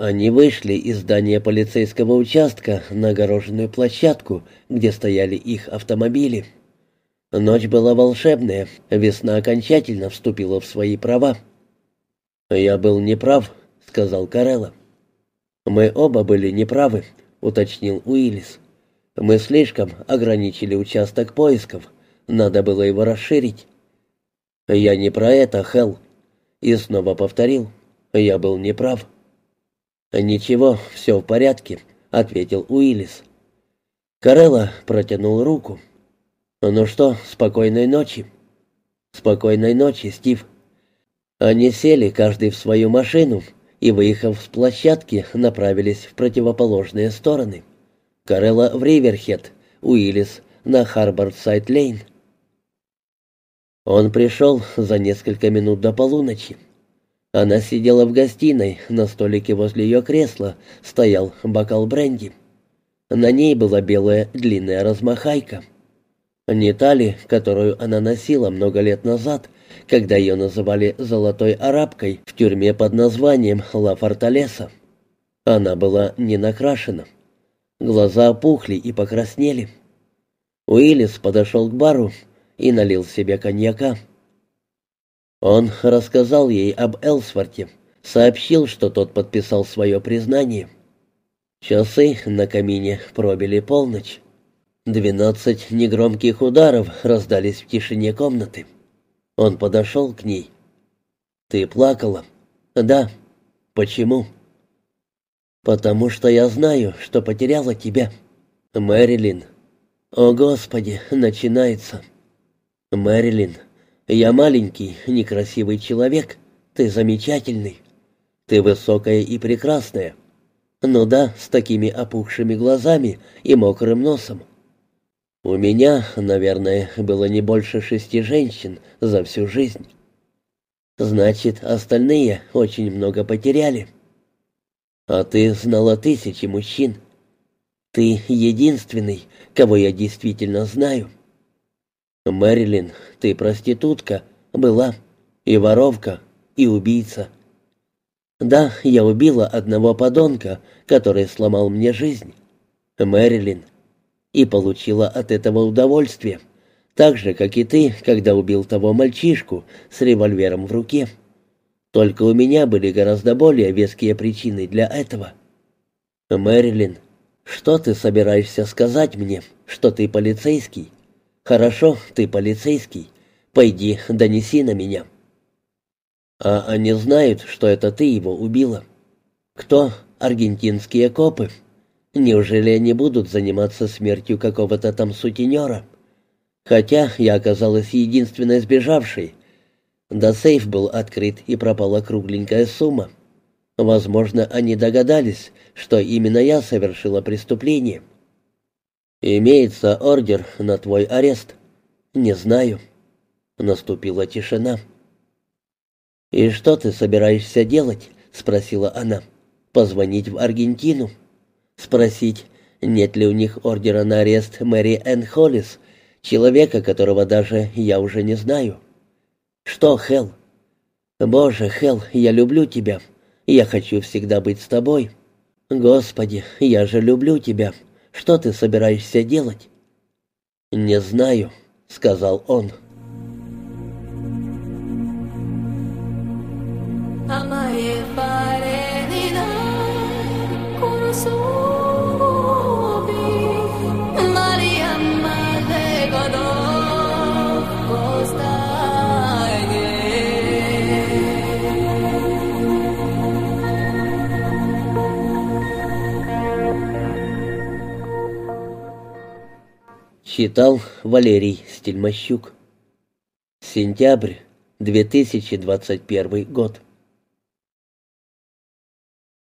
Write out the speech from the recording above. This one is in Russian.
Они вышли из здания полицейского участка на огороженную площадку, где стояли их автомобили. Ночь была волшебная, весна окончательно вступила в свои права. «Я был неправ», — сказал Карелла. «Мы оба были неправы», — уточнил Уиллис. «Мы слишком ограничили участок поисков. Надо было его расширить». «Я не про это, Хелл». И снова повторил. «Я был неправ». «Ничего, все в порядке», — ответил Уиллис. Карелла протянул руку. «Ну что, спокойной ночи». «Спокойной ночи, Стив». Они сели каждый в свою машину и, выехав с площадки, направились в противоположные стороны. Карелла в Риверхед, Уиллис на Харборсайд-Лейн. Он пришел за несколько минут до полуночи. Она сидела в гостиной, на столике возле ее кресла стоял бокал бренди. На ней была белая длинная размахайка. Не та ли, которую она носила много лет назад, когда ее называли «золотой арабкой» в тюрьме под названием «Ла Форталеса». Она была не накрашена. Глаза опухли и покраснели. Уиллис подошел к бару и налил себе коньяка. Он рассказал ей об Элсворте, сообщил, что тот подписал свое признание. Часы на камине пробили полночь. Двенадцать негромких ударов раздались в тишине комнаты. Он подошел к ней. «Ты плакала?» «Да». «Почему?» «Потому что я знаю, что потеряла тебя». «Мэрилин». «О, Господи, начинается». «Мэрилин, я маленький, некрасивый человек. Ты замечательный. Ты высокая и прекрасная. Ну да, с такими опухшими глазами и мокрым носом. У меня, наверное, было не больше шести женщин за всю жизнь. Значит, остальные очень много потеряли. А ты знала тысячи мужчин. Ты единственный, кого я действительно знаю. Мэрилин, ты проститутка, была, и воровка, и убийца. Да, я убила одного подонка, который сломал мне жизнь. Мэрилин. И получила от этого удовольствие. Так же, как и ты, когда убил того мальчишку с револьвером в руке. Только у меня были гораздо более веские причины для этого. Мэрилин, что ты собираешься сказать мне, что ты полицейский? «Хорошо, ты полицейский. Пойди, донеси на меня». «А они знают, что это ты его убила?» «Кто? Аргентинские копы. Неужели они будут заниматься смертью какого-то там сутенера?» «Хотя я оказалась единственной сбежавшей. Да сейф был открыт и пропала кругленькая сумма. Возможно, они догадались, что именно я совершила преступление». «Имеется ордер на твой арест?» «Не знаю». Наступила тишина. «И что ты собираешься делать?» — спросила она. «Позвонить в Аргентину? Спросить, нет ли у них ордера на арест Мэри Энн Холлис, человека, которого даже я уже не знаю?» «Что, Хелл?» «Боже, Хелл, я люблю тебя. Я хочу всегда быть с тобой. Господи, я же люблю тебя. Что ты собираешься делать?» «Не знаю», — сказал он. Amare fare di dare Читал Валерий Стельмощук. Сентябрь, 2021 год.